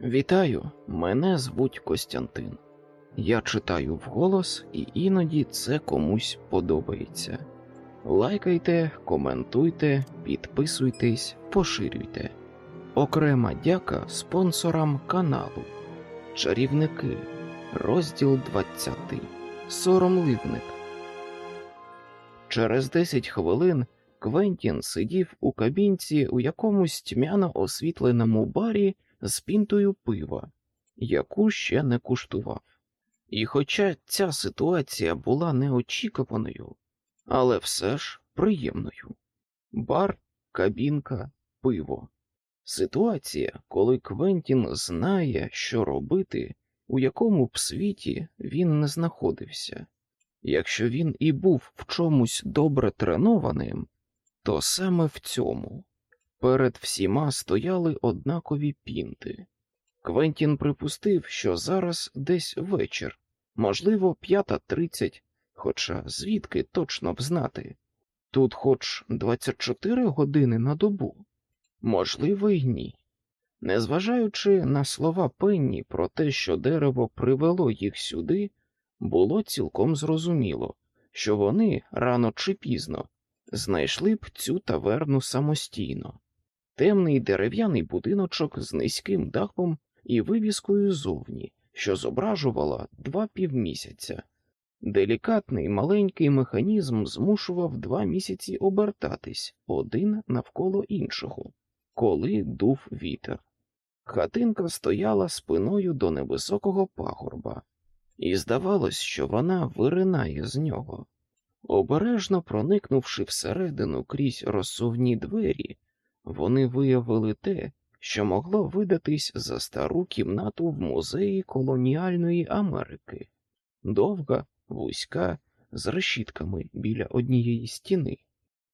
Вітаю, мене звуть Костянтин. Я читаю вголос, і іноді це комусь подобається. Лайкайте, коментуйте, підписуйтесь, поширюйте. Окрема дяка спонсорам каналу. Чарівники. Розділ 20. Соромливник. Через 10 хвилин Квентін сидів у кабінці у якомусь тьмяно освітленому барі з пінтою пива, яку ще не куштував. І хоча ця ситуація була неочікуваною, але все ж приємною. Бар, кабінка, пиво. Ситуація, коли Квентін знає, що робити, у якому б світі він не знаходився. Якщо він і був в чомусь добре тренованим, то саме в цьому. Перед всіма стояли однакові пінти. Квентін припустив, що зараз десь вечір, можливо, п'ята тридцять, хоча звідки точно б знати. Тут хоч 24 години на добу, можливо, й ні. Незважаючи на слова Пенні про те, що дерево привело їх сюди, було цілком зрозуміло, що вони рано чи пізно знайшли б цю таверну самостійно. Темний дерев'яний будиночок з низьким дахом і вивіскою зовні, що зображувала два півмісяця. Делікатний маленький механізм змушував два місяці обертатись один навколо іншого, коли дув вітер. Хатинка стояла спиною до невисокого пагорба, і здавалось, що вона виринає з нього. Обережно проникнувши всередину крізь розсувні двері, вони виявили те, що могло видатись за стару кімнату в музеї колоніальної Америки, довга, вузька, з решітками біля однієї стіни,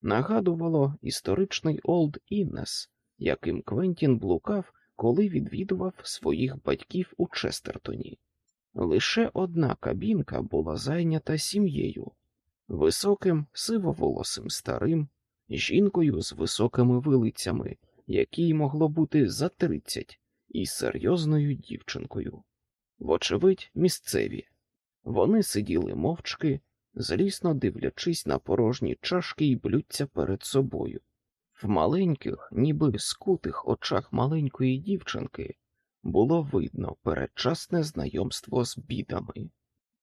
нагадувало історичний Олд Іннес, яким Квентін блукав, коли відвідував своїх батьків у Честертоні. Лише одна кабінка була зайнята сім'єю, високим сивоволосим старим, жінкою з високими вилицями, якій могло бути за тридцять, і серйозною дівчинкою. Вочевидь, місцеві. Вони сиділи мовчки, злісно дивлячись на порожні чашки і блюдця перед собою. В маленьких, ніби скутих очах маленької дівчинки було видно передчасне знайомство з бідами.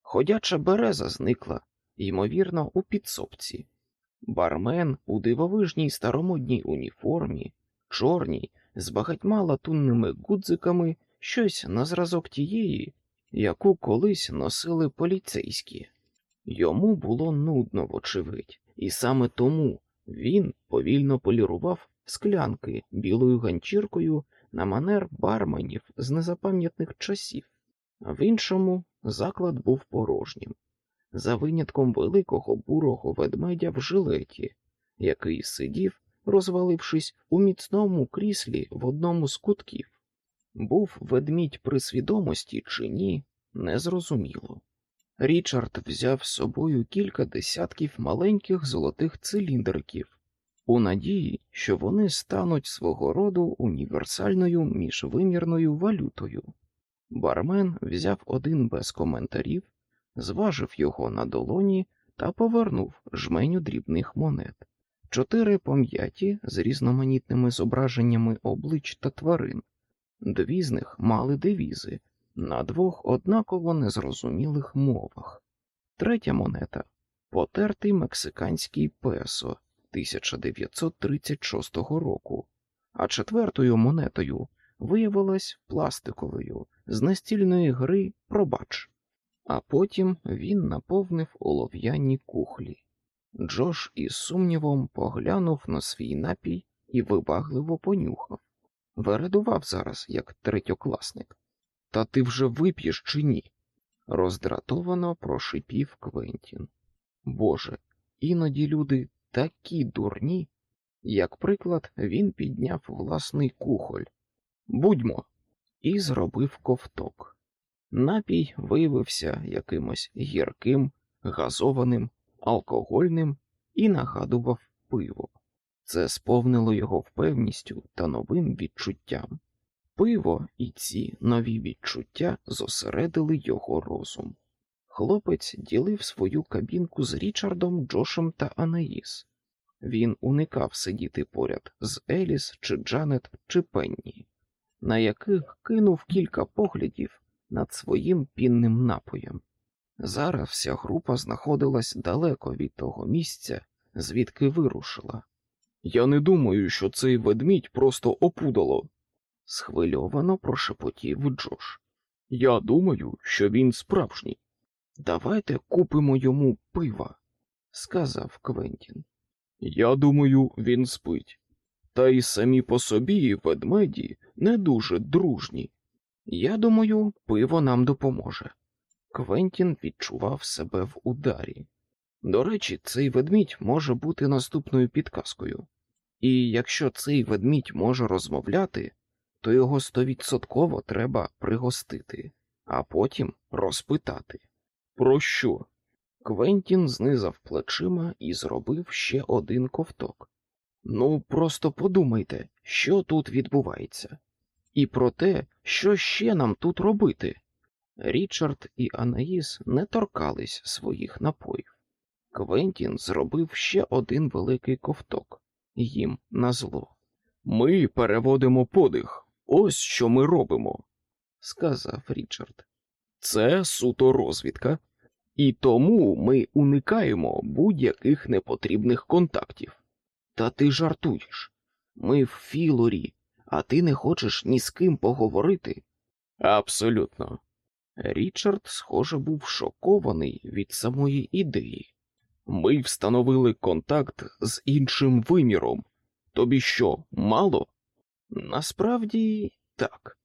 Ходяча береза зникла, ймовірно, у підсобці. Бармен у дивовижній старомодній уніформі, чорній, з багатьма латунними гудзиками, щось на зразок тієї, яку колись носили поліцейські. Йому було нудно, вочевидь, і саме тому він повільно полірував склянки білою ганчіркою на манер барменів з незапам'ятних часів, в іншому заклад був порожнім, за винятком великого бурого ведмедя в жилеті, який сидів, розвалившись у міцному кріслі в одному з кутків. Був ведмідь при свідомості чи ні, незрозуміло. Річард взяв з собою кілька десятків маленьких золотих циліндриків, у надії, що вони стануть свого роду універсальною міжвимірною валютою. Бармен взяв один без коментарів, зважив його на долоні та повернув жменю дрібних монет. Чотири пом'яті з різноманітними зображеннями облич та тварин, дві з них мали девізи на двох однаково незрозумілих мовах. Третя монета потертий мексиканський песо 1936 року, а четвертою монетою виявилась пластиковою з настільної гри Пробач, а потім він наповнив олов'яні кухлі. Джош із сумнівом поглянув на свій напій і вибагливо понюхав. Вередував зараз, як третьокласник. Та ти вже вип'єш чи ні? роздратовано прошипів Квентін. Боже, іноді люди такі дурні. Як приклад, він підняв власний кухоль. Будьмо, і зробив ковток. Напій виявився якимось гірким, газованим, алкогольним і нагадував пиво. Це сповнило його впевністю та новим відчуттям. Пиво і ці нові відчуття зосередили його розум. Хлопець ділив свою кабінку з Річардом, Джошем та Анаїс. Він уникав сидіти поряд з Еліс чи Джанет чи Пенні, на яких кинув кілька поглядів над своїм пінним напоєм. Зараз вся група знаходилась далеко від того місця, звідки вирушила. Я не думаю, що цей ведмідь просто опудало, схвильовано прошепотів Джош. Я думаю, що він справжній. Давайте купимо йому пива, сказав Квентін. Я думаю, він спить. Та й самі по собі ведмеді не дуже дружні. Я думаю, пиво нам допоможе. Квентін відчував себе в ударі. До речі, цей ведмідь може бути наступною підказкою. І якщо цей ведмідь може розмовляти, то його стовідсотково треба пригостити, а потім розпитати. Про що? Квентін знизав плечима і зробив ще один ковток. Ну, просто подумайте, що тут відбувається, і про те, що ще нам тут робити. Річард і Анаїс не торкались своїх напоїв. Квентін зробив ще один великий ковток їм на зло. Ми переводимо подих. Ось що ми робимо, сказав Річард. Це суто розвідка, і тому ми уникаємо будь-яких непотрібних контактів. Та ти жартуєш. Ми в Філорі, а ти не хочеш ні з ким поговорити? Абсолютно. Річард, схоже, був шокований від самої ідеї. Ми встановили контакт з іншим виміром. Тобі що, мало? Насправді так,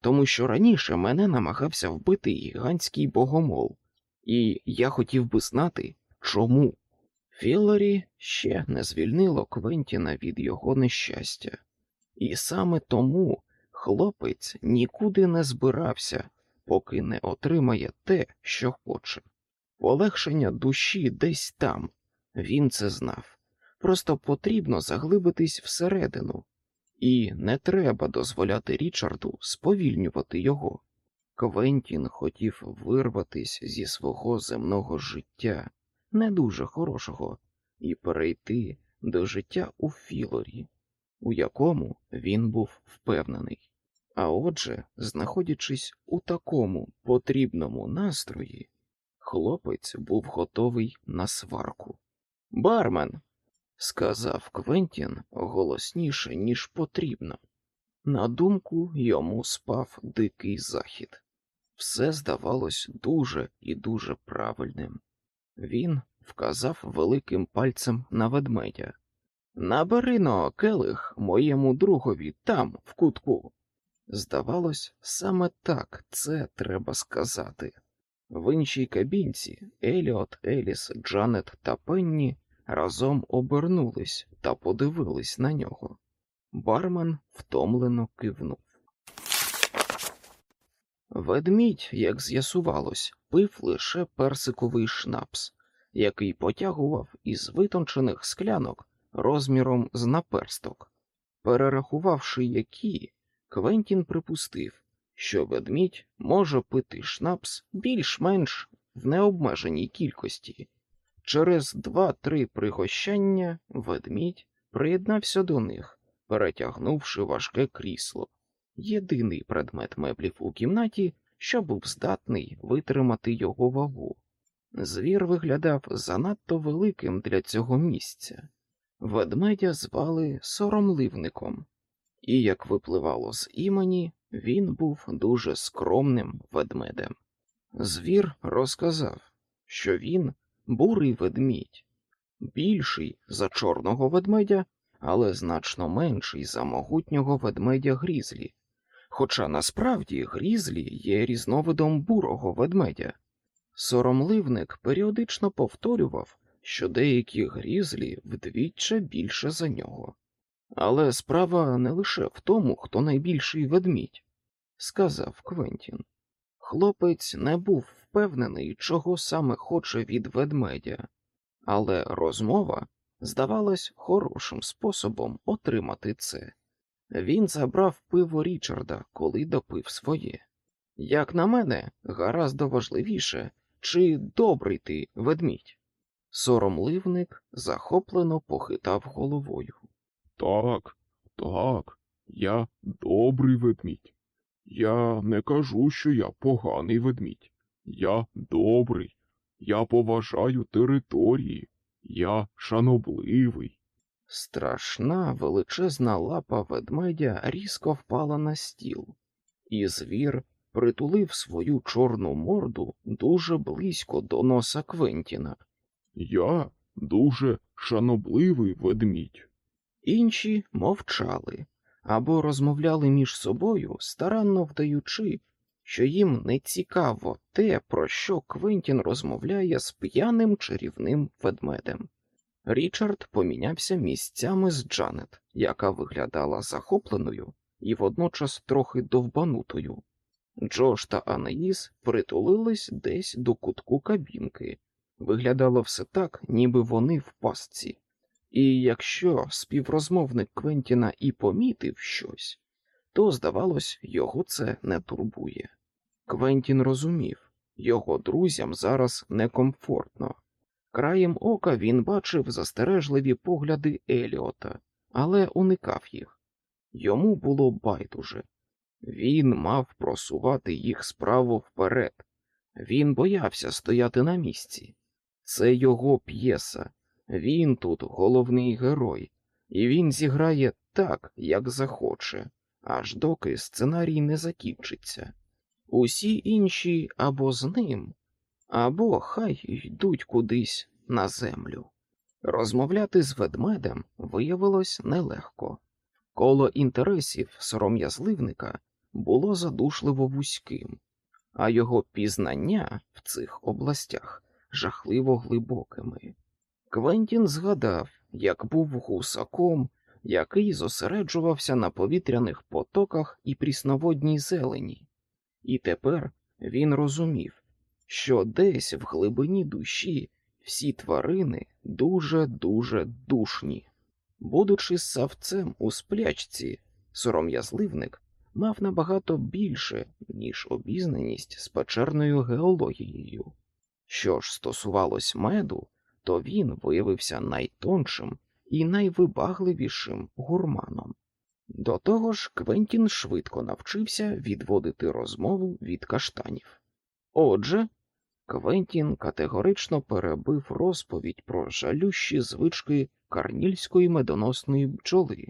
тому що раніше мене намагався вбити гігантський богомол, і я хотів би знати, чому. Філорі ще не звільнило Квентіна від його нещастя, і саме тому хлопець нікуди не збирався, поки не отримає те, що хоче. Полегшення душі десь там, він це знав. Просто потрібно заглибитись всередину, і не треба дозволяти Річарду сповільнювати його. Квентін хотів вирватись зі свого земного життя, не дуже хорошого, і перейти до життя у Філорі, у якому він був впевнений. А отже, знаходячись у такому потрібному настрої, хлопець був готовий на сварку. Бармен, сказав Квентін голосніше, ніж потрібно. На думку йому спав дикий захід. Все здавалось дуже і дуже правильним. Він вказав великим пальцем на ведмедя. Набери но келих моєму другові там, в кутку. Здавалось, саме так це треба сказати. В іншій кабінці Еліот, Еліс, Джанет та Пенні разом обернулись та подивились на нього. Бармен втомлено кивнув. Ведмідь, як з'ясувалось, пив лише персиковий шнапс, який потягував із витончених склянок розміром з наперсток. Перерахувавши які, Квентін припустив, що ведмідь може пити шнапс більш-менш в необмеженій кількості. Через два-три пригощання ведмідь приєднався до них, перетягнувши важке крісло, єдиний предмет меблів у кімнаті, що був здатний витримати його вагу. Звір виглядав занадто великим для цього місця. Ведмедя звали соромливником, і, як випливало з імені, він був дуже скромним ведмедем. Звір розказав, що він бурий ведмідь, більший за чорного ведмедя, але значно менший за могутнього ведмедя грізлі. Хоча насправді грізлі є різновидом бурого ведмедя. Соромливник періодично повторював, що деякі грізлі вдвічі більше за нього. Але справа не лише в тому, хто найбільший ведмідь, сказав Квентін. Хлопець не був впевнений, чого саме хоче від ведмедя, але розмова здавалась хорошим способом отримати це. Він забрав пиво Річарда, коли допив своє. Як на мене, гаразд важливіше, чи добрий ти ведмідь. Соромливник захоплено похитав головою. Так, так, я добрий ведмідь. Я не кажу, що я поганий ведмідь. Я добрий. Я поважаю території. Я шанобливий. Страшна величезна лапа ведмедя різко впала на стіл, і звір притулив свою чорну морду дуже близько до носа Квентіна. Я дуже шанобливий ведмідь. Інші мовчали або розмовляли між собою, старанно вдаючи, що їм не цікаво те, про що Квентін розмовляє з п'яним чарівним ведмедем. Річард помінявся місцями з Джанет, яка виглядала захопленою і водночас трохи довбанутою. Джош та Анаїс притулились десь до кутку кабінки. Виглядало все так, ніби вони в пастці. І якщо співрозмовник Квентіна і помітив щось, то, здавалось, його це не турбує. Квентін розумів, його друзям зараз некомфортно. Краєм ока він бачив застережливі погляди Еліота, але уникав їх. Йому було байдуже. Він мав просувати їх справу вперед. Він боявся стояти на місці. Це його п'єса. Він тут головний герой, і він зіграє так, як захоче, аж доки сценарій не закінчиться. Усі інші або з ним, або хай йдуть кудись на землю. Розмовляти з ведмедем виявилось нелегко. Коло інтересів сором'язливника було задушливо вузьким, а його пізнання в цих областях жахливо глибокими. Квентін згадав, як був гусаком, який зосереджувався на повітряних потоках і прісноводній зелені, і тепер він розумів, що десь в глибині душі всі тварини дуже-дуже душні. Будучи савцем у сплячці, сором'язливник мав набагато більше, ніж обізнаність з печерною геологією. Що ж стосувалось меду, то він виявився найтоншим і найвибагливішим гурманом. До того ж, Квентін швидко навчився відводити розмову від каштанів. Отже, Квентін категорично перебив розповідь про жалющі звички карнільської медоносної бджоли,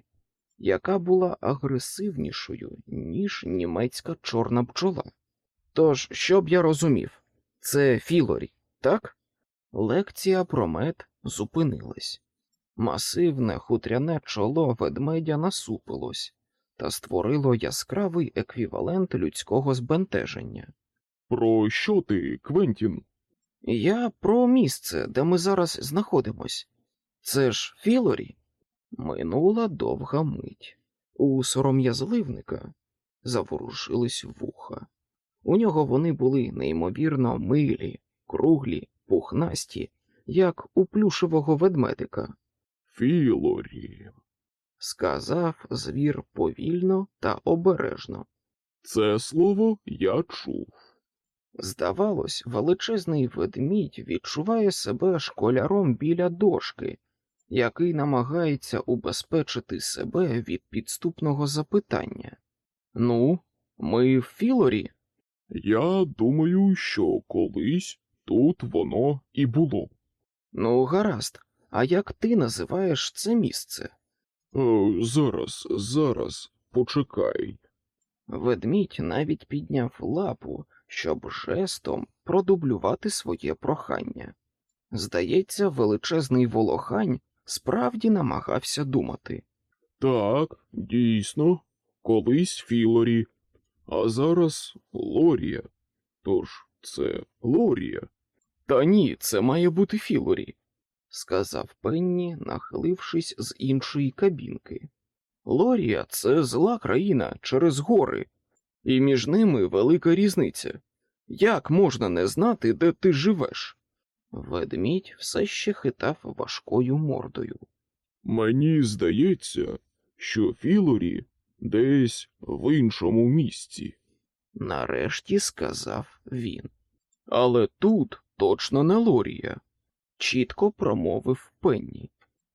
яка була агресивнішою, ніж німецька чорна бджола. Тож, щоб я розумів, це Філорі, так? Лекція про мед зупинилась. Масивне хутряне чоло ведмедя насупилось та створило яскравий еквівалент людського збентеження. Про що ти, Квентін? Я про місце, де ми зараз знаходимось. Це ж Філорі. Минула довга мить. У сором'язливника заворушились вуха. У нього вони були неймовірно милі, круглі, пухнасті, як у плюшевого ведмедика, Філорі. сказав звір повільно та обережно. Це слово я чув. Здавалось, величезний ведмідь відчуває себе школяром біля дошки, який намагається убезпечити себе від підступного запитання. Ну, ми в Філорі? Я думаю, що колись тут воно і було. Ну, гаразд. А як ти називаєш це місце? Е, зараз, зараз, почекай. Ведмідь навіть підняв лапу, щоб жестом продублювати своє прохання. Здається, величезний волохань справді намагався думати. Так, дійсно, колись Філорі, а зараз Лорія. Тож це Лорія. Та ні, це має бути Філорі, сказав Пенні, нахилившись з іншої кабінки. Лорія це зла країна через гори, і між ними велика різниця. Як можна не знати, де ти живеш? Ведмідь все ще хитав важкою мордою. Мені здається, що Філорі Десь в іншому місці. Нарешті сказав він. Але тут точно не Лорія, чітко промовив Пенні.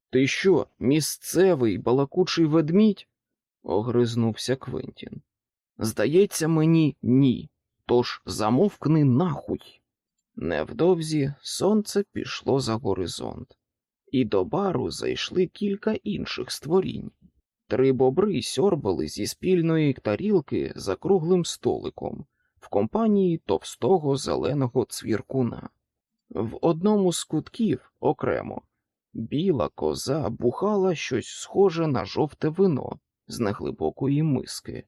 Ти що, місцевий балакучий ведмідь? огризнувся Квентін. Здається мені, ні. Тож замовкни нахуй. Невдовзі сонце пішло за горизонт, і до бару зайшли кілька інших створінь. Три бобри сьорбали зі спільної тарілки за круглим столиком в компанії товстого зеленого цвіркуна. В одному з кутків окремо біла коза бухала щось схоже на жовте вино з неглибокої миски.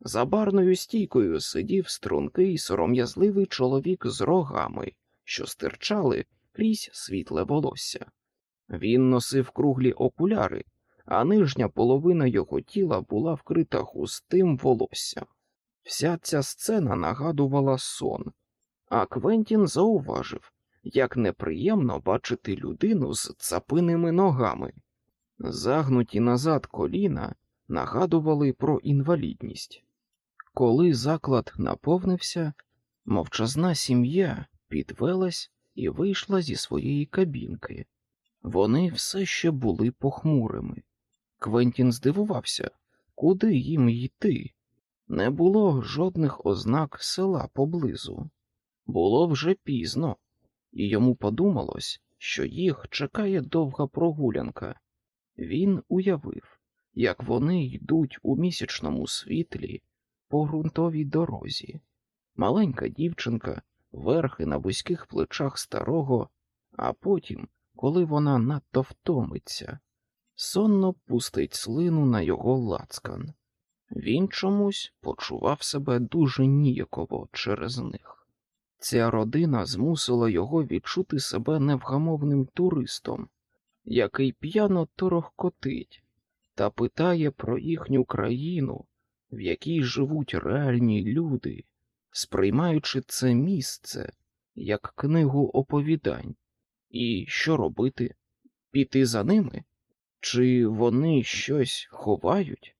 За барною стійкою сидів стрункий сором'язливий чоловік з рогами, що стирчали крізь світле волосся. Він носив круглі окуляри, а нижня половина його тіла була вкрита густим волоссям. Вся ця сцена нагадувала сон, а Квентін зауважив, як неприємно бачити людину з цапиними ногами. Загнуті назад коліна нагадували про інвалідність. Коли заклад наповнився, мовчазна сім'я підвелась і вийшла зі своєї кабінки. Вони все ще були похмурими. Квентін здивувався, куди їм йти. Не було жодних ознак села поблизу. Було вже пізно, і йому подумалось, що їх чекає довга прогулянка. Він уявив, як вони йдуть у місячному світлі по ґрунтовій дорозі. Маленька дівчинка, верхи на вузьких плечах старого, а потім, коли вона надто втомиться, сонно пустить слину на його лацкан. Він чомусь почував себе дуже ніяково через них. Ця родина змусила його відчути себе невгамовним туристом, який п'яно торохкотить та питає про їхню країну, в якій живуть реальні люди, сприймаючи це місце як книгу оповідань. І що робити? Піти за ними? Чи вони щось ховають?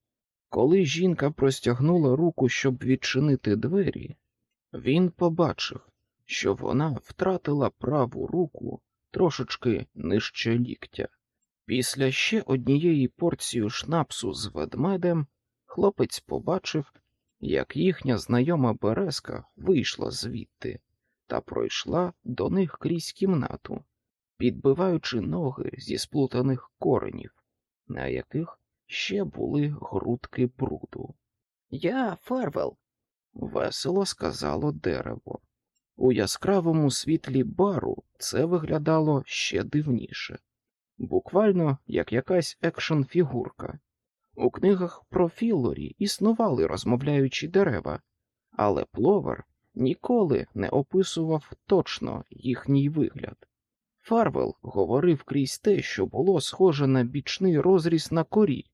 Коли жінка простягнула руку, щоб відчинити двері, він побачив, що вона втратила праву руку трошечки нижче ліктя. Після ще однієї порції шнапсу з ведмедем хлопець побачив, як їхня знайома березка вийшла звідти та пройшла до них крізь кімнату, підбиваючи ноги зі сплутаних коренів, на яких ще були грудки бруду. Я Фарвел, весело сказало дерево. У яскравому світлі бару це виглядало ще дивніше, буквально як якась екшн фігурка. У книгах про Філлорі існували розмовляючі дерева, але Пловер ніколи не описував точно їхній вигляд. Фарвел говорив крізь те, що було схоже на бічний розріз на корі,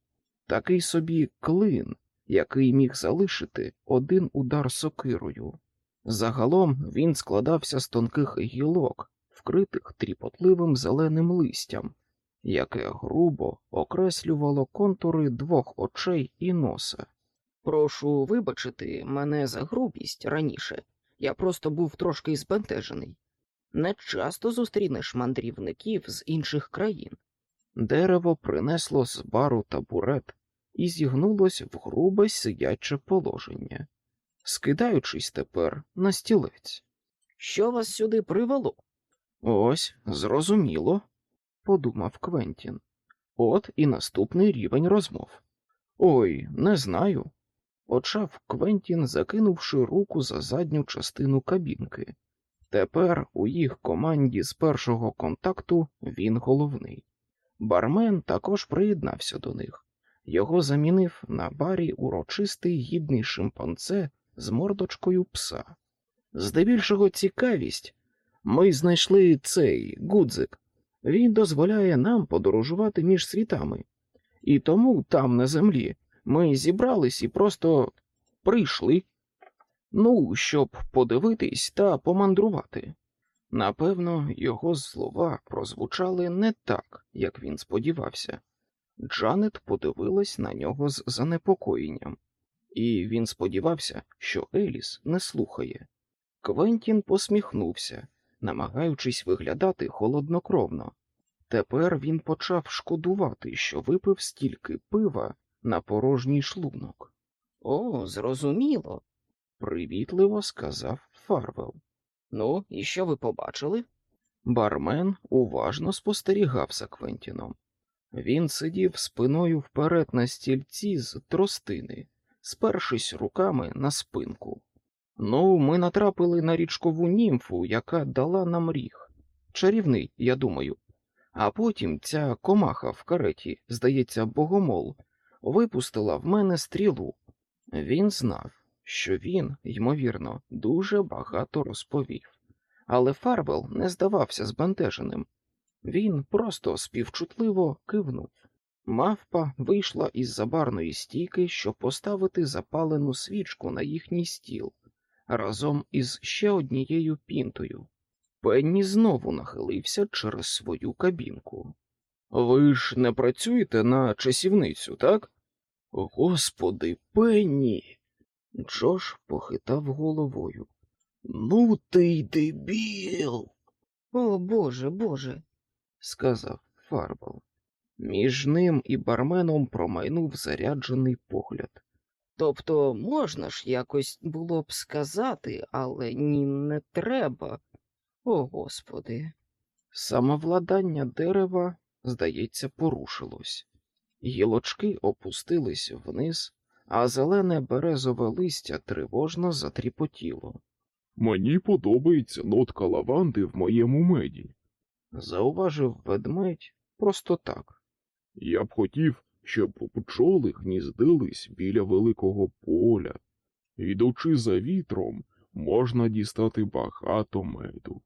такий собі клин, який міг залишити один удар сокирою. Загалом він складався з тонких гілок, вкритих тріпотливим зеленим листям, яке грубо окреслювало контури двох очей і носа. Прошу вибачити мене за грубість раніше, я просто був трошки збентежений. Не часто зустрінеш мандрівників з інших країн. Дерево принесло з бару табурет і зігнулось в грубе сидяче положення, скидаючись тепер на стілець. Що вас сюди привело? Ось, зрозуміло, подумав Квентін. От і наступний рівень розмов. Ой, не знаю. Почав Квентін, закинувши руку за задню частину кабінки. Тепер у їх команді з першого контакту він головний. Бармен також приєднався до них. Його замінив на барі урочистий гідний шимпанце з мордочкою пса. Здебільшого цікавість ми знайшли цей гудзик. Він дозволяє нам подорожувати між світами. І тому там, на землі, ми зібрались і просто прийшли. Ну, щоб подивитись та помандрувати. Напевно, його слова прозвучали не так, як він сподівався, Джанет подивилась на нього з занепокоєнням, і він сподівався, що Еліс не слухає. Квентін посміхнувся, намагаючись виглядати холоднокровно. Тепер він почав шкодувати, що випив стільки пива на порожній шлунок. О, зрозуміло, привітливо сказав Фарвел. Ну, і що ви побачили? Бармен уважно спостерігав за Квентіном. Він сидів спиною вперед на стільці з тростини, спершись руками на спинку. Ну, ми натрапили на річкову німфу, яка дала нам ріг. Чарівний, я думаю. А потім ця комаха в кареті, здається, богомол, випустила в мене стрілу. Він знав, що він, ймовірно, дуже багато розповів. Але Фарвел не здавався збентеженим. Він просто співчутливо кивнув. Мавпа вийшла із-за барної стійки, щоб поставити запалену свічку на їхній стіл разом із ще однією пінтою. Пенні знову нахилився через свою кабінку. Ви ж не працюєте на часівницю, так? Господи, Пенні. Джош похитав головою. Ну, ти й дебіл. О, Боже, Боже, сказав Фарбал. Між ним і барменом промайнув заряджений погляд. Тобто можна ж якось було б сказати, але ні не треба. О господи. Самовладання дерева, здається, порушилось. Гілочки опустились вниз, а зелене березове листя тривожно затріпотіло. Мені подобається нотка лаванди в моєму меді. Зауважив ведмедь просто так. Я б хотів, щоб пчоли гніздились біля великого поля. Йдучи за вітром, можна дістати багато меду.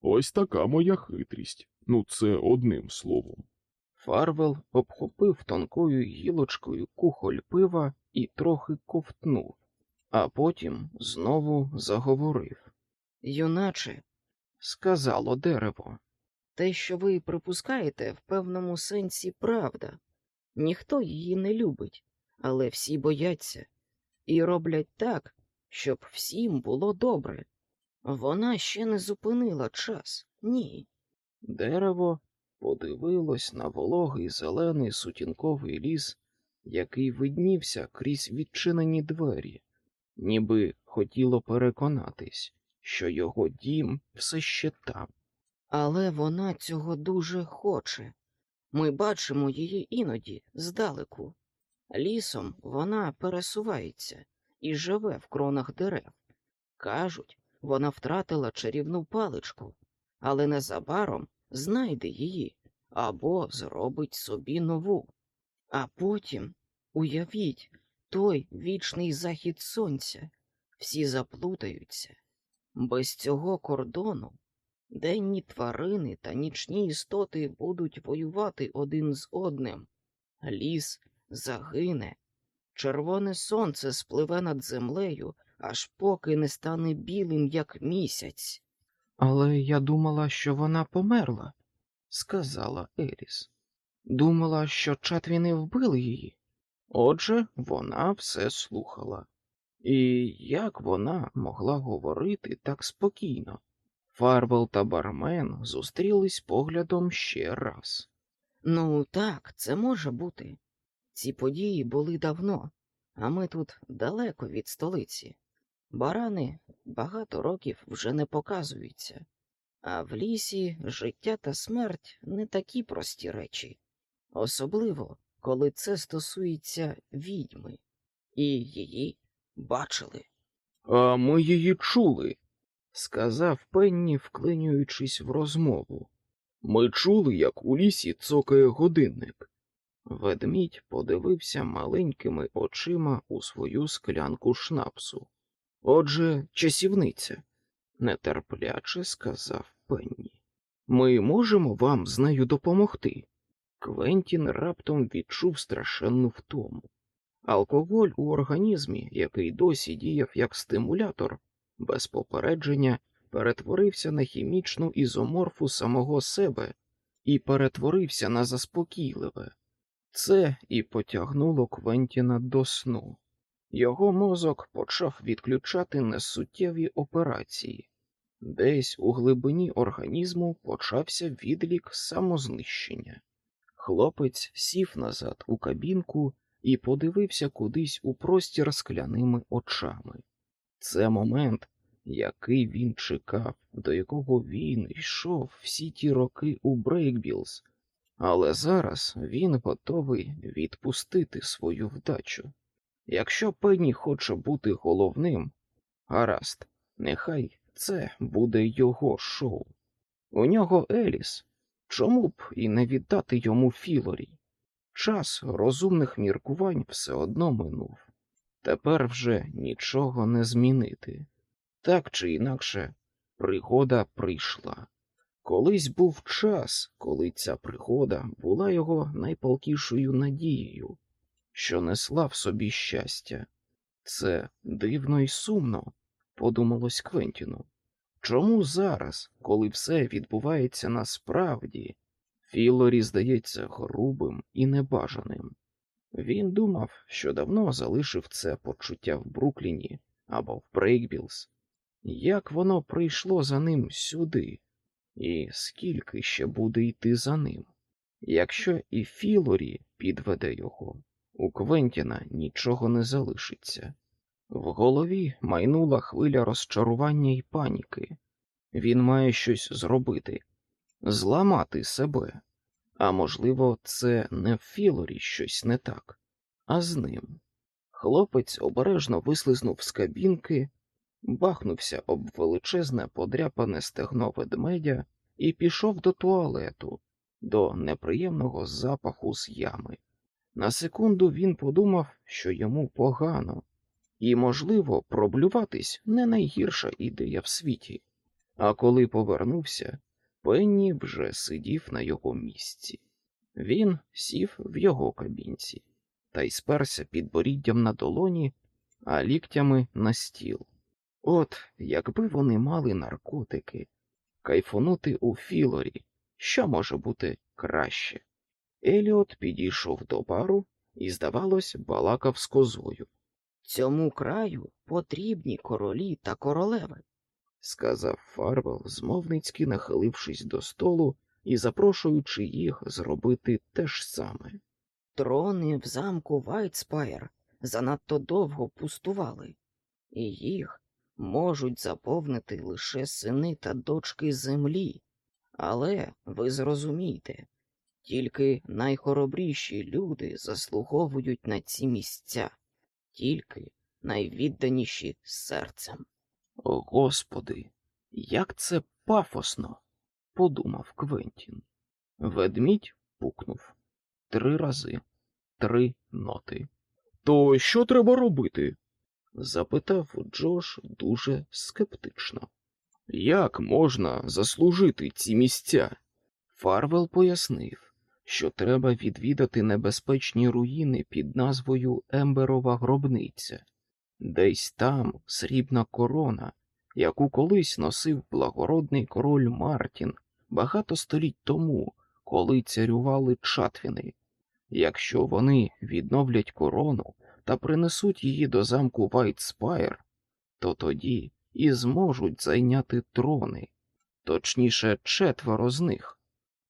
Ось така моя хитрість. Ну, це одним словом. Фарвел обхопив тонкою гілочкою кухоль пива і трохи ковтнув, а потім знову заговорив. Юначе, сказало дерево, те, що ви припускаєте, в певному сенсі правда. Ніхто її не любить, але всі бояться і роблять так, щоб всім було добре. Вона ще не зупинила час, ні. Дерево подивилось на вологий зелений сутінковий ліс, який виднівся крізь відчинені двері, ніби хотіло переконатись, що його дім все ще там. Але вона цього дуже хоче. Ми бачимо її іноді здалеку. Лісом вона пересувається і живе в кронах дерев. Кажуть, вона втратила чарівну паличку, але незабаром знайде її або зробить собі нову. А потім, уявіть, той вічний захід сонця, всі заплутаються. Без цього кордону денні тварини та нічні істоти будуть воювати один з одним. Ліс загине, червоне сонце спливе над землею, аж поки не стане білим, як місяць. Але я думала, що вона померла, сказала Еліс. Думала, що чатвіни вбили її. Отже, вона все слухала. І як вона могла говорити так спокійно? Фарвел та бармен зустрілись поглядом ще раз. Ну, так, це може бути. Ці події були давно, а ми тут далеко від столиці. Барани багато років вже не показуються, а в лісі життя та смерть не такі прості речі, особливо коли це стосується відьми, і її бачили. А ми її чули, сказав Пенні, вклинюючись в розмову. Ми чули, як у лісі цокає годинник. Ведмідь подивився маленькими очима у свою склянку шнапсу. Отже, часівниця, нетерпляче сказав Пенні. Ми можемо вам з нею допомогти. Квентін раптом відчув страшенну втому. Алкоголь у організмі, який досі діяв як стимулятор, без попередження перетворився на хімічну ізоморфу самого себе і перетворився на заспокійливе. Це і потягнуло Квентіна до сну. Його мозок почав відключати несуттєві операції. Десь у глибині організму почався відлік самознищення. Хлопець сів назад у кабінку і подивився кудись у простір скляними очами. Це момент, який він чекав, до якого він йшов всі ті роки у Брейкбілз, але зараз він готовий відпустити свою вдачу. Якщо Пенні хоче бути головним, гаразд, нехай це буде його шоу. У нього Еліс. Чому б і не віддати йому Філорі? Час розумних міркувань все одно минув. Тепер вже нічого не змінити. Так чи інакше, пригода прийшла. Колись був час, коли ця пригода була його найпалкішою надією, що несла в собі щастя. Це дивно і сумно, подумалось Квентіну. Чому зараз, коли все відбувається насправді, Філорі здається грубим і небажаним? Він думав, що давно залишив це почуття в Брукліні або в Брейкбілз. Як воно прийшло за ним сюди, і скільки ще буде йти за ним? Якщо і Філорі підведе його, у Квентіна нічого не залишиться. В голові майнула хвиля розчарування й паніки. Він має щось зробити, зламати себе. А можливо, це не в Філорі щось не так, а з ним. Хлопець обережно вислизнув з кабінки, бахнувся об величезне подряпане стегно ведмедя і пішов до туалету, до неприємного запаху з ями. На секунду він подумав, що йому погано, і, можливо, проблюватись не найгірша ідея в світі. А коли повернувся, Пенні вже сидів на його місці. Він сів в його кабінці та й сперся підборіддям на долоні, а ліктями на стіл. От якби вони мали наркотики, кайфонути у Філлорі, що може бути краще? Еліот підійшов до бару і, здавалось, балакав з козою. Цьому краю потрібні королі та королеви, сказав Фарвел, змовницьки нахилившись до столу і запрошуючи їх зробити те ж саме. Трони в замку Вайтспайр занадто довго пустували, і їх можуть заповнити лише сини та дочки землі. Але ви зрозумійте, тільки найхоробріші люди заслуговують на ці місця, тільки найвідданіші серцем. О, Господи, як це пафосно, подумав Квентін. Ведмідь пукнув три рази, три ноти. То що треба робити? запитав Джош дуже скептично. Як можна заслужити ці місця? Фарвел пояснив, що треба відвідати небезпечні руїни під назвою Емберова гробниця. Десь там срібна корона, яку колись носив благородний король Мартін багато століть тому, коли царювали Чатвіни. Якщо вони відновлять корону та принесуть її до замку Вайтспайр, то тоді і зможуть зайняти трони, точніше, четверо з них,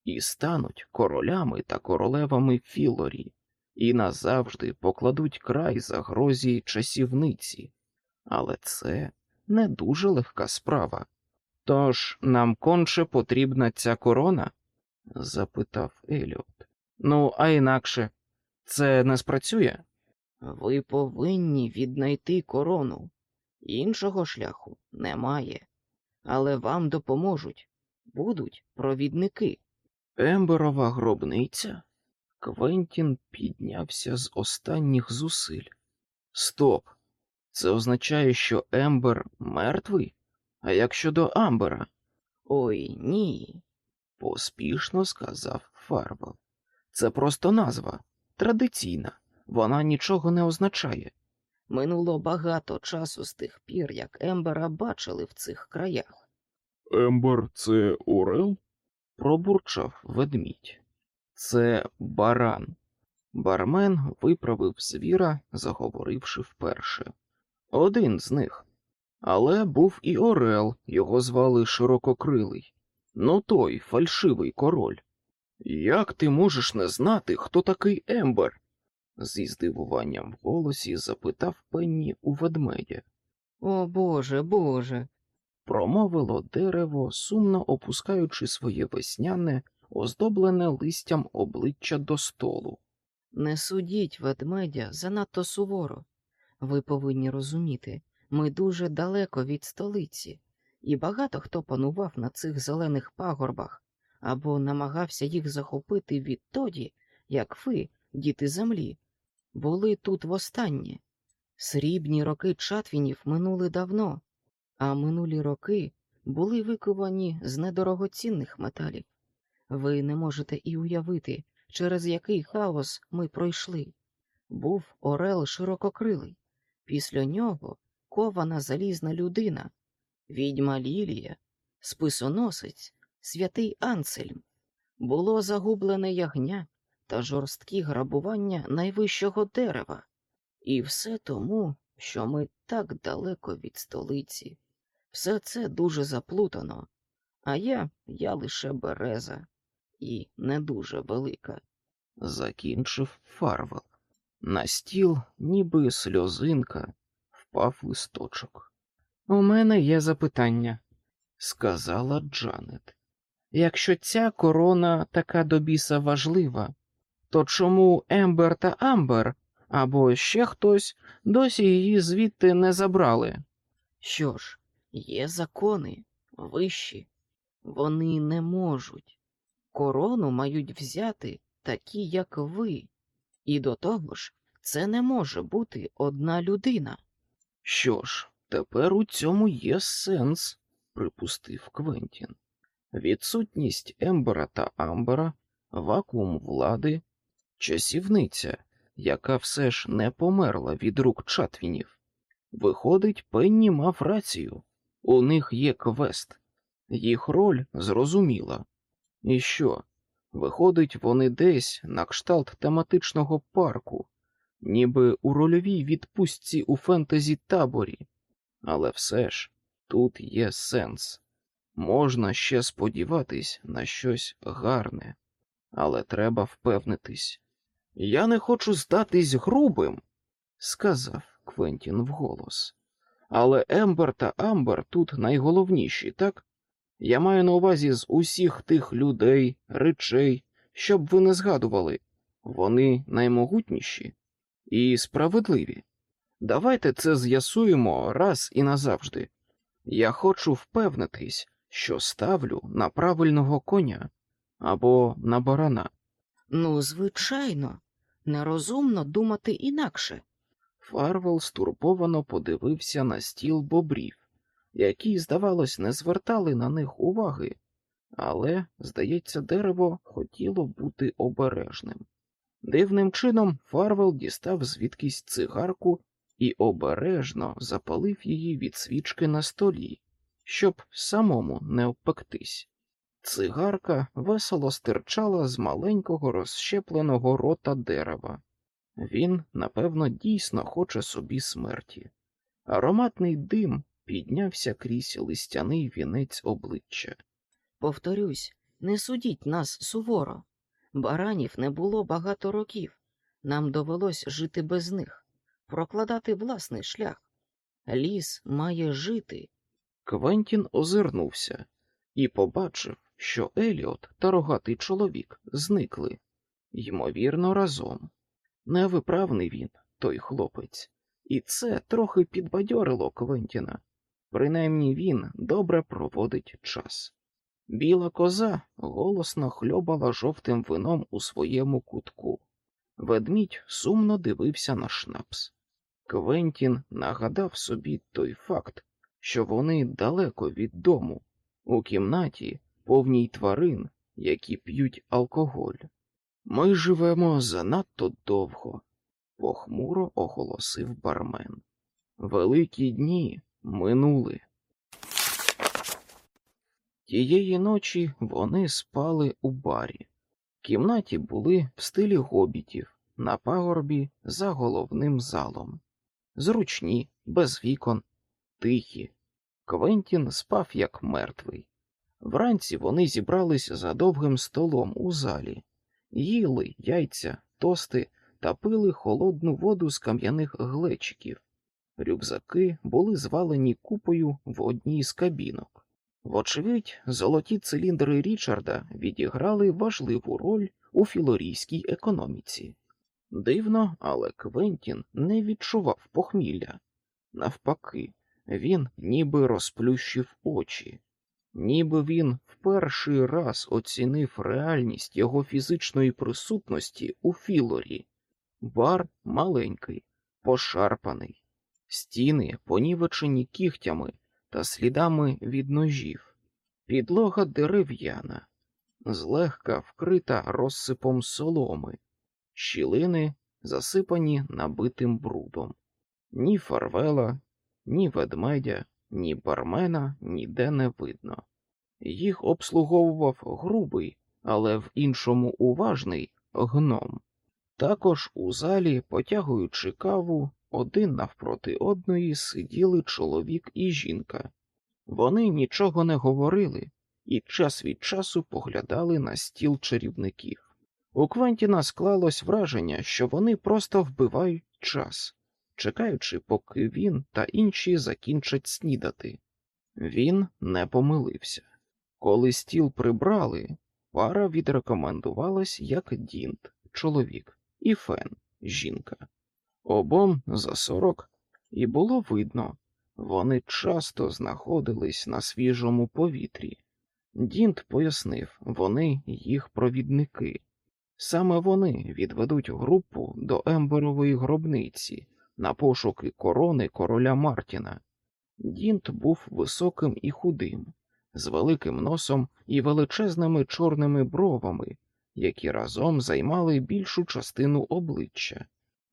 і стануть королями та королевами Філлорі і назавжди покладуть край загрозі часівниці, але це не дуже легка справа. Тож нам конче потрібна ця корона? запитав Еліот. Ну, а інакше це не спрацює? Ви повинні віднайти корону. Іншого шляху немає, але вам допоможуть, будуть провідники. Емберова гробниця? Квентін піднявся з останніх зусиль. Стоп! Це означає, що Ембер мертвий? А як щодо Амбера? Ой ні, поспішно сказав Фарвел. Це просто назва, традиційна, вона нічого не означає. Минуло багато часу з тих пір, як Ембера бачили в цих краях. Ембер це Орел? Пробурчав ведмідь. Це баран. Бармен виправив звіра, заговоривши вперше. Один з них. Але був і Орел, його звали Ширококрилий. Ну той фальшивий король. Як ти можеш не знати, хто такий Ембер? зі здивуванням в голосі запитав Пенні у ведмедя. О Боже, Боже. Промовило дерево, сумно опускаючи своє весняне, оздоблене листям обличчя до столу. Не судіть ведмедя занадто суворо. Ви повинні розуміти, ми дуже далеко від столиці, і багато хто панував на цих зелених пагорбах або намагався їх захопити відтоді, як ви, діти землі, були тут востаннє. Срібні роки чатвінів минули давно, а минулі роки були виковані з недорогоцінних металів. Ви не можете і уявити, через який хаос ми пройшли. Був Орел ширококрилий, після нього кована залізна людина, відьма Лілія, списоносець, святий Анцельм. Було загублене ягня та жорсткі грабування найвищого дерева. І все тому, що ми так далеко від столиці. Все це дуже заплутано, а я, я лише береза і не дуже велика. Закінчив фарвел. На стіл, ніби сльозинка, впав листочок. У мене є запитання, сказала Джанет. Якщо ця корона така до біса важлива, то чому Ембер та Амбер або ще хтось досі її звідти не забрали? Що ж, є закони вищі, вони не можуть. Корону мають взяти такі, як ви, і до того ж, це не може бути одна людина. Що ж, тепер у цьому є сенс, припустив Квентін. Відсутність Ембера та Амбера, вакуум влади, часівниця, яка все ж не померла від рук чатвінів. Виходить, Пенні мав рацію. У них є квест, їх роль зрозуміла. І що? Виходить, вони десь на кшталт тематичного парку, ніби у рольовій відпустці у фентезі таборі. Але все ж тут є сенс. Можна ще сподіватись на щось гарне, але треба впевнитись. Я не хочу здатись грубим, сказав Квентін вголос. Але Ембер та Амбер тут найголовніші, так? Я маю на увазі з усіх тих людей, речей, щоб ви не згадували, вони наймогутніші і справедливі. Давайте це з'ясуємо раз і назавжди. Я хочу впевнитись, що ставлю на правильного коня або на барана. Ну, звичайно, нерозумно думати інакше. Фарвел стурбовано подивився на стіл бобрів, які, здавалось, не звертали на них уваги, але, здається, дерево хотіло бути обережним. Дивним чином Фарвел дістав звідкись цигарку і обережно запалив її від свічки на столі, щоб самому не обпектись. Цигарка весело стирчала з маленького розщепленого рота дерева. Він, напевно, дійсно хоче собі смерті. Ароматний дим піднявся крізь листяний вінець обличчя. Повторюсь, не судіть нас суворо. Баранів не було багато років. Нам довелось жити без них, прокладати власний шлях. Ліс має жити. Квентін озирнувся і побачив, що Еліот та рогатий чоловік зникли, ймовірно, разом. Невиправний він, той хлопець, і це трохи підбадьорило Квентіна. Принаймні він добре проводить час. Біла коза голосно хльобала жовтим вином у своєму кутку. Ведмідь сумно дивився на шнапс. Квентін нагадав собі той факт, що вони далеко від дому, у кімнаті, повній тварин, які п'ють алкоголь. Ми живемо занадто довго, похмуро оголосив бармен. Великі дні минули. Тієї ночі вони спали у барі. В кімнаті були в стилі гобітів, на пагорбі за головним залом. Зручні, без вікон, тихі. Квентін спав як мертвий. Вранці вони зібрались за довгим столом у залі, їли яйця, тости та пили холодну воду з кам'яних глечиків. Рюкзаки були звалені купою в одній з кабінок. Вочевидь, золоті циліндри Річарда відіграли важливу роль у філорійській економіці. Дивно, але Квентін не відчував похмілля. Навпаки, він ніби розплющив очі, ніби він в перший раз оцінив реальність його фізичної присутності у Філорі. Бар маленький, пошарпаний, стіни понівечені кігтями та слідами від ножів, підлога дерев'яна, злегка вкрита розсипом соломи, щілини засипані набитим брудом. Ні фарвела, ні ведмедя, ні бармена ніде не видно. Їх обслуговував грубий, але в іншому уважний гном. Також у залі, потягуючи каву, один навпроти одної сиділи чоловік і жінка. Вони нічого не говорили і час від часу поглядали на стіл чарівників. У Квентіна склалось враження, що вони просто вбивають час, чекаючи, поки він та інші закінчать снідати. Він не помилився. Коли стіл прибрали, пара відрекомендувалась як Дінт, чоловік, і Фен, жінка. Обом за сорок, і було видно, вони часто знаходились на свіжому повітрі. Дінт пояснив, вони їх провідники. Саме вони відведуть групу до Емберової гробниці на пошуки корони короля Мартіна. Дінт був високим і худим, з великим носом і величезними чорними бровами, які разом займали більшу частину обличчя,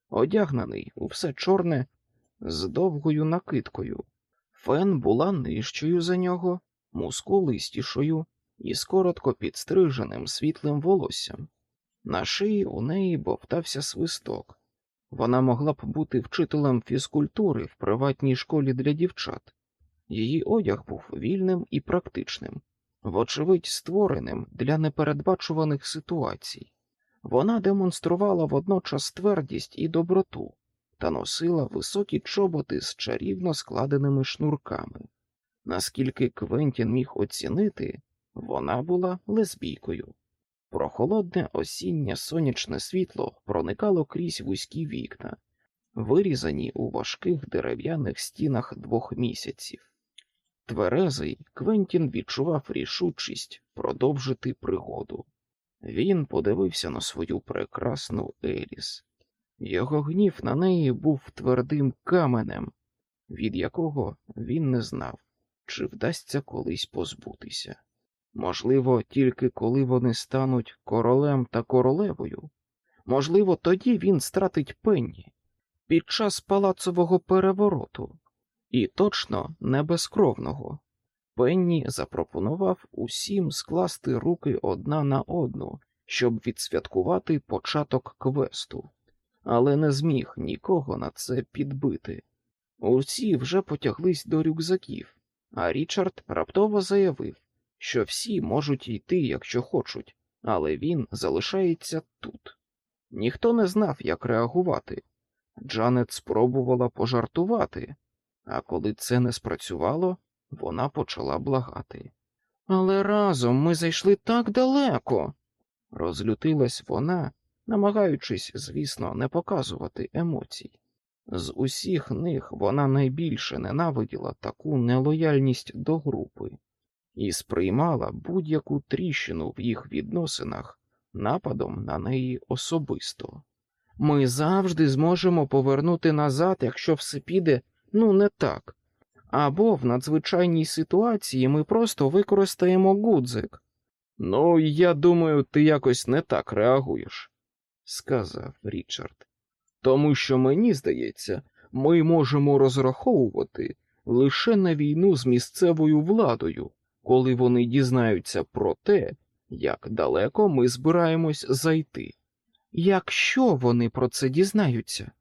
одягнений у все чорне з довгою накидкою. Фен була нижчою за нього, мускулистішою і з коротко підстриженим світлим волоссям. На шиї у неї бовтався свисток. Вона могла б бути вчителем фізкультури в приватній школі для дівчат. Її одяг був вільним і практичним, вочевидь, створеним для непередбачуваних ситуацій. Вона демонструвала водночас твердість і доброту та носила високі чоботи з чарівно складеними шнурками. Наскільки Квентін міг оцінити, вона була лесбійкою. Прохолодне осіннє сонячне світло проникало крізь вузькі вікна, вирізані у важких дерев'яних стінах двох місяців. Тверезий Квентін відчував рішучість продовжити пригоду. Він подивився на свою прекрасну Еліс. Його гнів на неї був твердим каменем, від якого він не знав, чи вдасться колись позбутися. Можливо, тільки коли вони стануть королем та королевою. Можливо, тоді він стратить пенні під час палацового перевороту, і точно не безкровного. Пенні запропонував усім скласти руки одна на одну, щоб відсвяткувати початок квесту, але не зміг нікого на це підбити. Усі вже потяглись до рюкзаків, а Річард раптово заявив, що всі можуть йти, якщо хочуть, але він залишається тут. Ніхто не знав, як реагувати. Джанет спробувала пожартувати, а коли це не спрацювало, вона почала благати. Але разом ми зайшли так далеко. Розлютилась вона, намагаючись, звісно, не показувати емоцій. З усіх них вона найбільше ненавиділа таку нелояльність до групи і сприймала будь-яку тріщину в їх відносинах нападом на неї особисто. Ми завжди зможемо повернути назад, якщо все піде ну не так. Або в надзвичайній ситуації ми просто використаємо гудзик. Ну, я думаю, ти якось не так реагуєш, сказав Річард. Тому що мені здається, ми можемо розраховувати лише на війну з місцевою владою, коли вони дізнаються про те, як далеко ми збираємось зайти. Якщо вони про це дізнаються,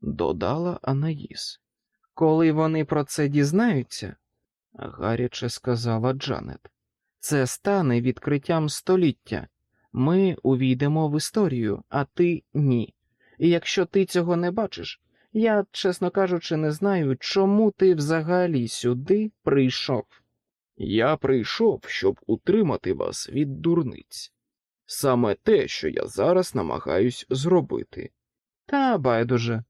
додала Анаїс. Коли вони про це дізнаються, гаряче сказала Джанет, це стане відкриттям століття. Ми увійдемо в історію, а ти ні. І якщо ти цього не бачиш, я, чесно кажучи, не знаю, чому ти взагалі сюди прийшов. Я прийшов, щоб утримати вас від дурниць. Саме те, що я зараз намагаюсь зробити. Та байдуже.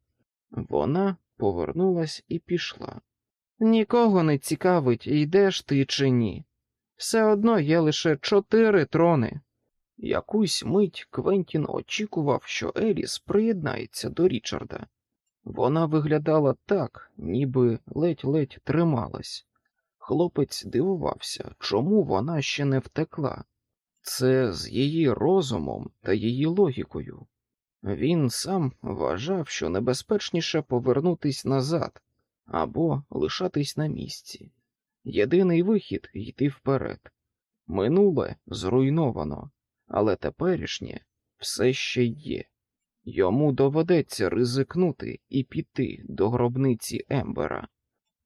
Вона повернулась і пішла. Нікого не цікавить, йдеш ти чи ні. Все одно є лише чотири трони. Якусь мить Квентін очікував, що Еліс приєднається до Річарда. Вона виглядала так, ніби ледь-ледь трималась. Хлопець дивувався, чому вона ще не втекла. Це з її розумом та її логікою. Він сам вважав, що небезпечніше повернутись назад або лишатись на місці. Єдиний вихід йти вперед. Минуле зруйновано, але теперішнє все ще є. Йому доведеться ризикнути і піти до гробниці Ембера.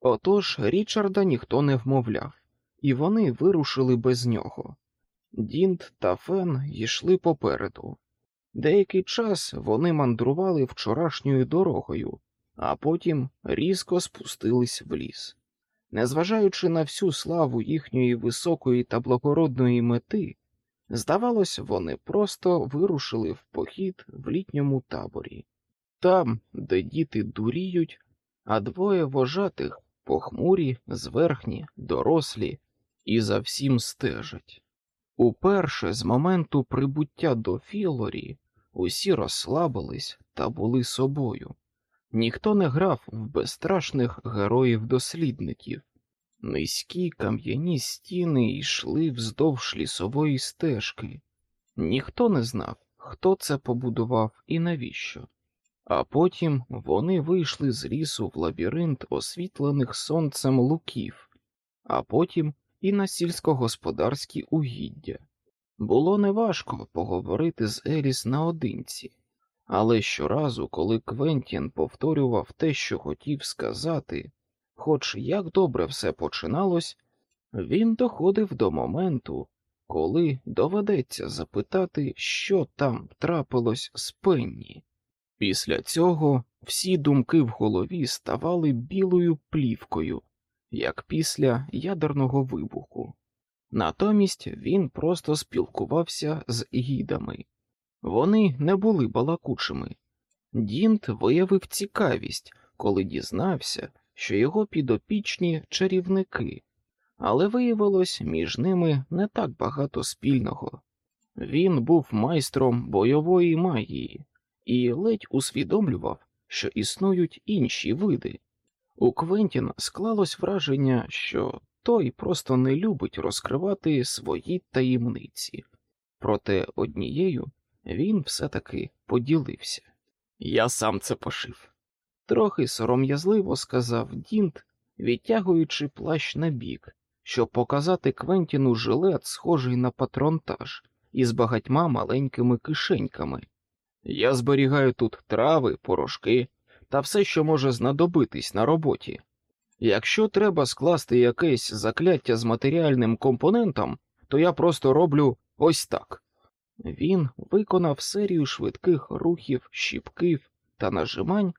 Отож Річарда ніхто не вмовляв, і вони вирушили без нього. Дінт та Фен йшли попереду. Деякий час вони мандрували вчорашньою дорогою, а потім різко спустились в ліс. Незважаючи на всю славу їхньої високої та благородної мети, здавалось, вони просто вирушили в похід в літньому таборі, там, де діти дуріють, а двоє вожатих похмурі, зверхні, дорослі і за всім стежать. Уперше з моменту прибуття до Філорі усі розслабились та були собою. Ніхто не грав в безстрашних героїв-дослідників. Низькі кам'яні стіни йшли вздовж лісової стежки. Ніхто не знав, хто це побудував і навіщо. А потім вони вийшли з лісу в лабіринт освітлених сонцем луків, а потім і на сільськогосподарські угіддя. Було неважко поговорити з Еліс наодинці, але щоразу, коли Квентін повторював те, що хотів сказати, хоч як добре все починалось, він доходив до моменту, коли доведеться запитати, що там трапилось з Пенні. Після цього всі думки в голові ставали білою плівкою, як після ядерного вибуху. Натомість він просто спілкувався з гідами. Вони не були балакучими. Дінт виявив цікавість, коли дізнався, що його підопічні чарівники, але виявилось між ними не так багато спільного. Він був майстром бойової магії і ледь усвідомлював, що існують інші види. У Квентіна склалось враження, що той просто не любить розкривати свої таємниці, проте однією він все-таки поділився. Я сам це пошив. Трохи сором'язливо сказав Дінт, відтягуючи плащ на бік, щоб показати Квентіну жилет, схожий на патронтаж, із багатьма маленькими кишеньками. Я зберігаю тут трави, порошки та все, що може знадобитись на роботі. Якщо треба скласти якесь закляття з матеріальним компонентом, то я просто роблю ось так. Він виконав серію швидких рухів, щіпків та нажимань,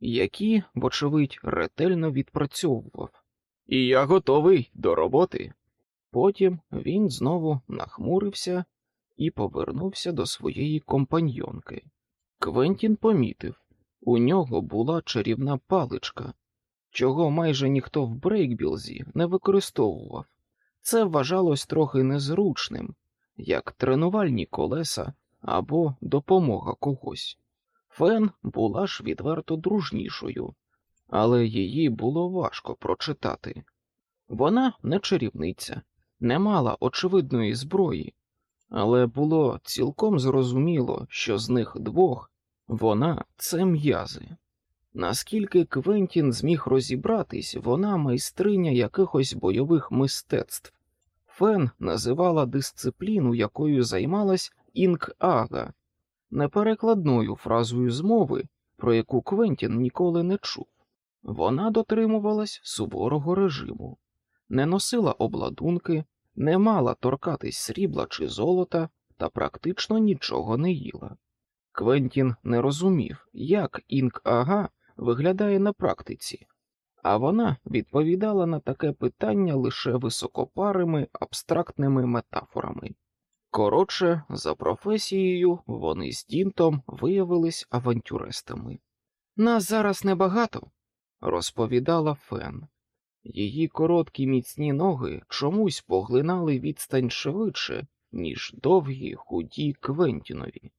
які, вочевидь, ретельно відпрацьовував. І я готовий до роботи. Потім він знову нахмурився і повернувся до своєї компаньйонки. Квентін помітив, у нього була чарівна паличка, чого майже ніхто в Брейкбілзі не використовував. Це вважалось трохи незручним, як тренувальні колеса або допомога когось. Фен була ж відверто дружнішою, але її було важко прочитати. Вона не чарівниця, не мала очевидної зброї, але було цілком зрозуміло, що з них двох вона це м'язи. Наскільки Квентін зміг розібратись, вона майстриня якихось бойових мистецтв. Фен називала дисципліну, якою займалась Інк Ага. неперекладною фразою змови, про яку Квентін ніколи не чув. Вона дотримувалась суворого режиму, не носила обладунки, не мала торкатись срібла чи золота та практично нічого не їла. Квентін не розумів, як інк ага виглядає на практиці, а вона відповідала на таке питання лише високопарими абстрактними метафорами. Коротше, за професією вони з Дінтом виявились авантюристами. Нас зараз небагато, розповідала Фен. Її короткі міцні ноги чомусь поглинали відстань швидше, ніж довгі худі Квентінові.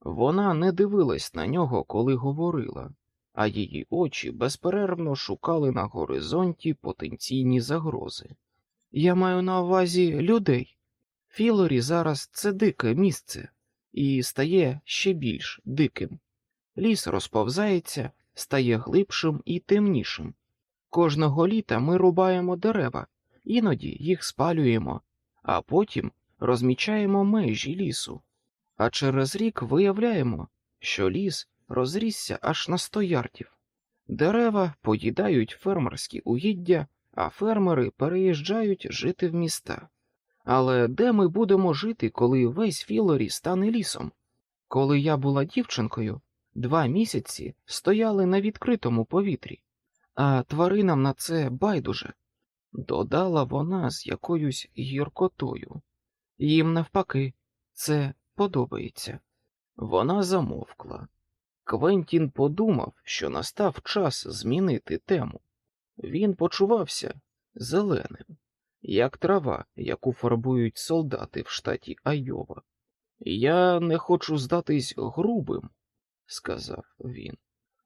Вона не дивилась на нього, коли говорила, а її очі безперервно шукали на горизонті потенційні загрози. Я маю на увазі людей. Філорі зараз це дике місце і стає ще більш диким. Ліс розповзається, стає глибшим і темнішим. Кожного літа ми рубаємо дерева, іноді їх спалюємо, а потім розмічаємо межі лісу. А через рік виявляємо, що ліс розрісся аж на сто ярдів. Дерева поїдають фермерські угіддя, а фермери переїжджають жити в міста. Але де ми будемо жити, коли весь Філорі стане лісом? Коли я була дівчинкою, два місяці стояли на відкритому повітрі, а тваринам на це байдуже, додала вона з якоюсь гіркотою. Їм навпаки, це подобається. Вона замовкла. Квентін подумав, що настав час змінити тему. Він почувався зеленим, як трава, яку фарбують солдати в штаті Айова. Я не хочу здатись грубим, сказав він.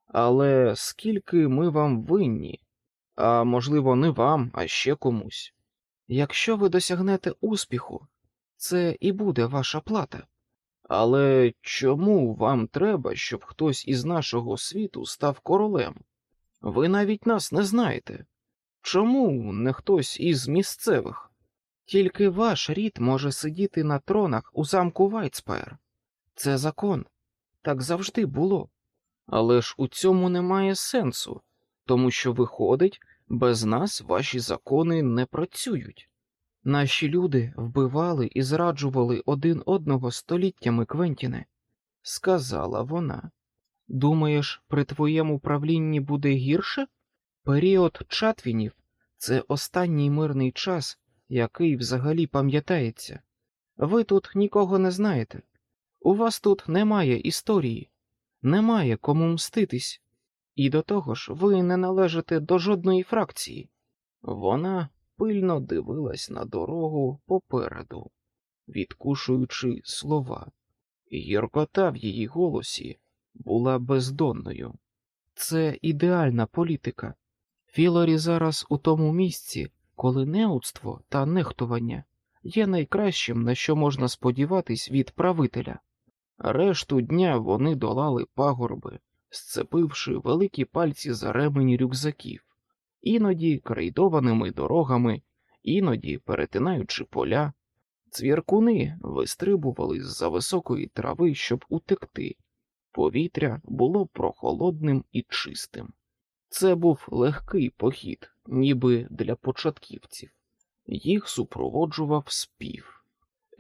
Але скільки ми вам винні, а можливо, не вам, а ще комусь. Якщо ви досягнете успіху, це і буде ваша плата. Але чому вам треба, щоб хтось із нашого світу став королем? Ви навіть нас не знаєте. Чому не хтось із місцевих? Тільки ваш рід може сидіти на тронах у замку Вайтспайр. Це закон, так завжди було. Але ж у цьому немає сенсу, тому що, виходить, без нас ваші закони не працюють. Наші люди вбивали і зраджували один одного століттями Квентіне, сказала вона. Думаєш, при твоєму правлінні буде гірше? Період чатвінів це останній мирний час, який взагалі пам'ятається. Ви тут нікого не знаєте. У вас тут немає історії, немає кому мститись, і до того ж ви не належите до жодної фракції. Вона пильно дивилась на дорогу попереду, відкушуючи слова. Гіркота в її голосі була бездонною. Це ідеальна політика. Філорі зараз у тому місці, коли неудство та нехтування є найкращим, на що можна сподіватись від правителя. Решту дня вони долали пагорби, сцепивши великі пальці за ремені рюкзаків, іноді крейдованими дорогами, іноді перетинаючи поля. Цвіркуни вистрибували з за високої трави, щоб утекти. Повітря було прохолодним і чистим. Це був легкий похід, ніби для початківців. Їх супроводжував спів.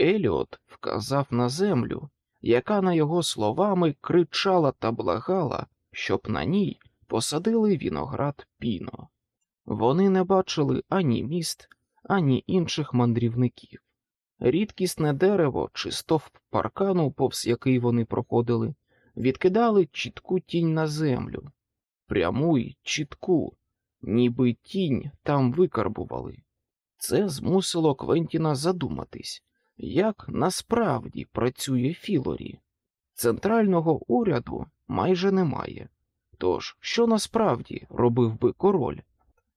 Еліот вказав на землю, яка, на його словами, кричала та благала, щоб на ній посадили віноград піно. Вони не бачили ані міст, ані інших мандрівників. Рідкісне дерево чи стовп паркану, повз який вони проходили, відкидали чітку тінь на землю, пряму й чітку, ніби тінь там викарбували. Це змусило Квентіна задуматись, як насправді працює Філорі. Центрального уряду майже немає. Тож, що насправді робив би король?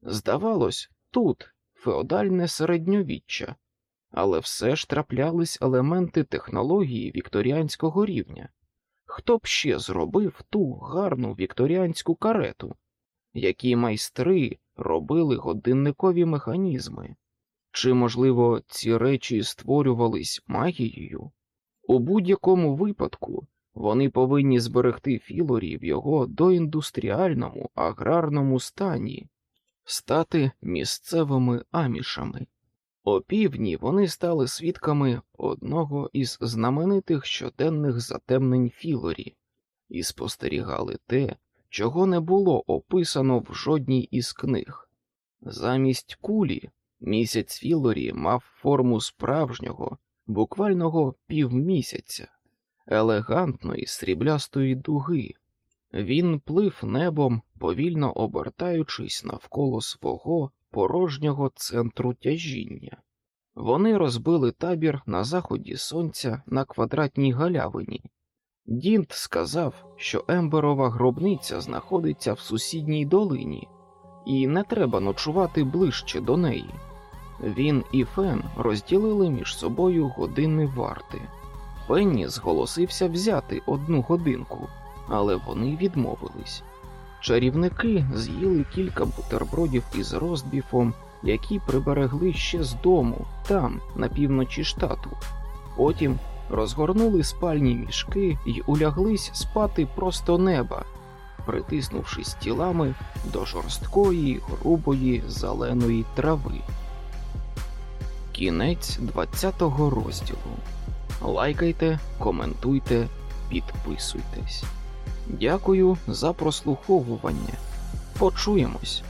Здавалось, тут феодальне середньовіччя, але все ж траплялись елементи технології вікторіанського рівня. Хто б ще зробив ту гарну вікторіанську карету, які майстри робили годинникові механізми? Чи, можливо, ці речі створювались магією? У будь-якому випадку Вони повинні зберегти Філорі в його доіндустріальному аграрному стані, стати місцевими амішами. Опівдні вони стали свідками одного із знаменитих щоденних затемнень Філорі і спостерігали те, чого не було описано в жодній із книг. Замість кулі місяць Філорі мав форму справжнього, буквального півмісяця, елегантної сріблястої дуги. Він плив небом, повільно обертаючись навколо свого порожнього центру тяжіння. Вони розбили табір на заході сонця на квадратній галявині. Дінт сказав, що Емберова гробниця знаходиться в сусідній долині, і не треба ночувати ближче до неї. Він і Фен розділили між собою години варти. Пенні зголосився взяти одну годинку, але вони відмовились. Чарівники з'їли кілька бутербродів із роздбіфом, які приберегли ще з дому, там, на півночі штату. Потім розгорнули спальні мішки й уляглись спати просто неба, притиснувшись тілами до жорсткої, грубої зеленої трави. Кінець 20-го розділу. Лайкайте, коментуйте, підписуйтесь. Дякую за прослуховування. Почуємось.